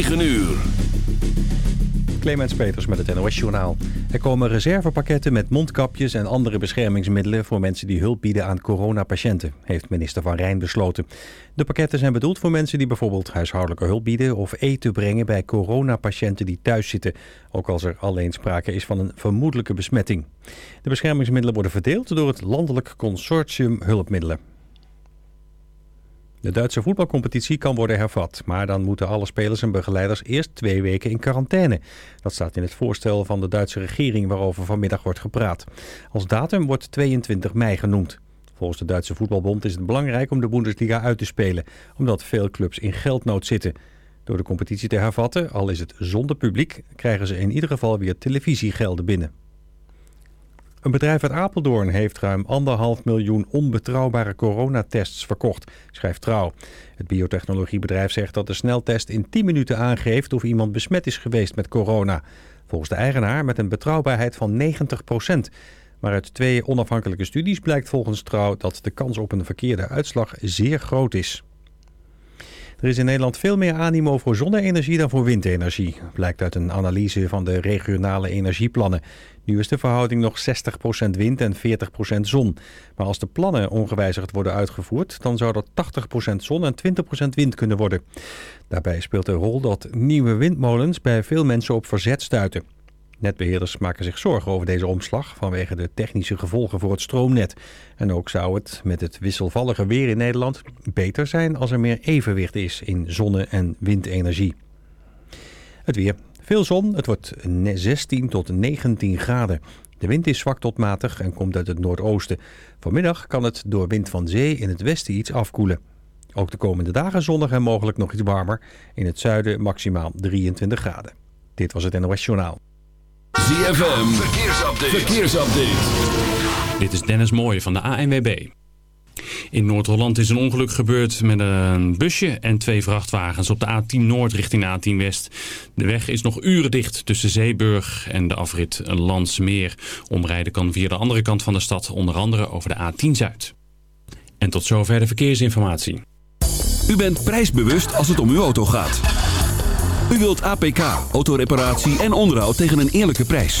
9 uur. Clemens Peters met het NOS-journaal. Er komen reservepakketten met mondkapjes en andere beschermingsmiddelen... voor mensen die hulp bieden aan coronapatiënten, heeft minister Van Rijn besloten. De pakketten zijn bedoeld voor mensen die bijvoorbeeld huishoudelijke hulp bieden... of eten brengen bij coronapatiënten die thuis zitten... ook als er alleen sprake is van een vermoedelijke besmetting. De beschermingsmiddelen worden verdeeld door het Landelijk Consortium Hulpmiddelen. De Duitse voetbalcompetitie kan worden hervat, maar dan moeten alle spelers en begeleiders eerst twee weken in quarantaine. Dat staat in het voorstel van de Duitse regering waarover vanmiddag wordt gepraat. Als datum wordt 22 mei genoemd. Volgens de Duitse voetbalbond is het belangrijk om de Bundesliga uit te spelen, omdat veel clubs in geldnood zitten. Door de competitie te hervatten, al is het zonder publiek, krijgen ze in ieder geval weer televisiegelden binnen. Een bedrijf uit Apeldoorn heeft ruim anderhalf miljoen onbetrouwbare coronatests verkocht, schrijft Trouw. Het biotechnologiebedrijf zegt dat de sneltest in 10 minuten aangeeft of iemand besmet is geweest met corona. Volgens de eigenaar met een betrouwbaarheid van 90% Maar uit twee onafhankelijke studies blijkt volgens Trouw dat de kans op een verkeerde uitslag zeer groot is. Er is in Nederland veel meer animo voor zonne-energie dan voor windenergie, blijkt uit een analyse van de regionale energieplannen. Nu is de verhouding nog 60% wind en 40% zon. Maar als de plannen ongewijzigd worden uitgevoerd, dan zou dat 80% zon en 20% wind kunnen worden. Daarbij speelt een rol dat nieuwe windmolens bij veel mensen op verzet stuiten. Netbeheerders maken zich zorgen over deze omslag vanwege de technische gevolgen voor het stroomnet. En ook zou het met het wisselvallige weer in Nederland beter zijn als er meer evenwicht is in zonne- en windenergie. Het weer. Veel zon, het wordt 16 tot 19 graden. De wind is zwak tot matig en komt uit het noordoosten. Vanmiddag kan het door wind van zee in het westen iets afkoelen. Ook de komende dagen zonnig en mogelijk nog iets warmer. In het zuiden maximaal 23 graden. Dit was het NOS Journaal. ZFM, verkeersupdate. verkeersupdate. Dit is Dennis Mooij van de ANWB. In Noord-Holland is een ongeluk gebeurd met een busje en twee vrachtwagens op de A10 Noord richting A10 West. De weg is nog uren dicht tussen Zeeburg en de afrit Landsmeer. Omrijden kan via de andere kant van de stad, onder andere over de A10 Zuid. En tot zover de verkeersinformatie. U bent prijsbewust als het om uw auto gaat. U wilt APK, autoreparatie en onderhoud tegen een eerlijke prijs.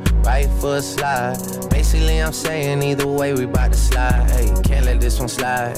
right foot slide. Basically, I'm saying either way, we bout to slide. Hey, can't let this one slide.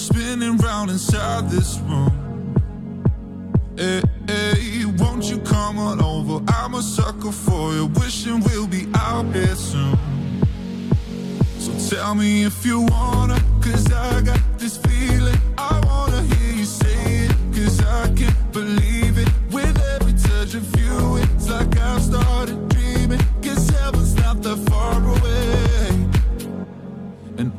spinning round inside this room. Hey, hey, won't you come on over? I'm a sucker for you, wishing we'll be out here soon. So tell me if you wanna, cause I got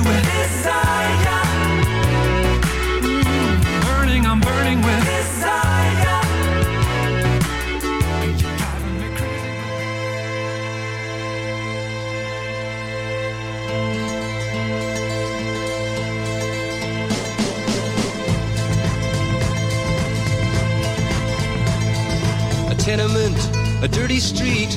desire. Mm, burning, I'm burning with desire. You're driving me crazy. A tenement, a dirty street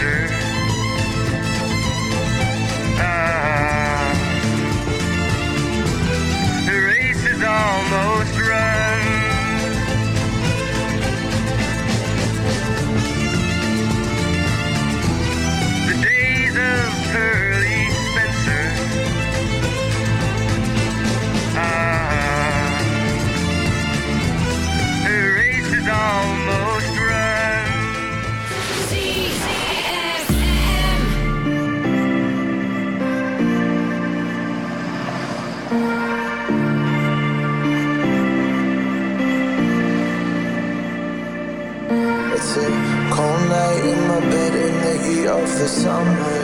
Spencer. Of the summer.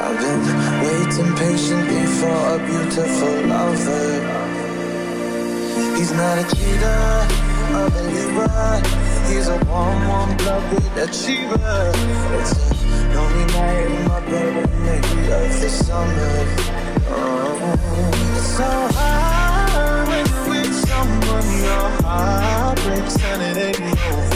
I've been waiting patiently for a beautiful lover. He's not a cheater, a believer. He's a warm, warm blooded achiever. It's a lonely night in my bed in the heat of the summer. Oh, it's so hard when you're with someone your heart breaks and it ain't over.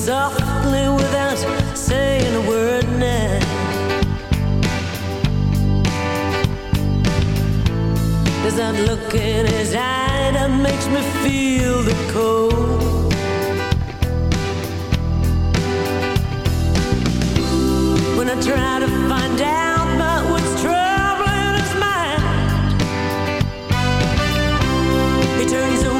softly without saying a word now. There's that look in his eye that makes me feel the cold. When I try to find out about what's troubling his mind, he turns away.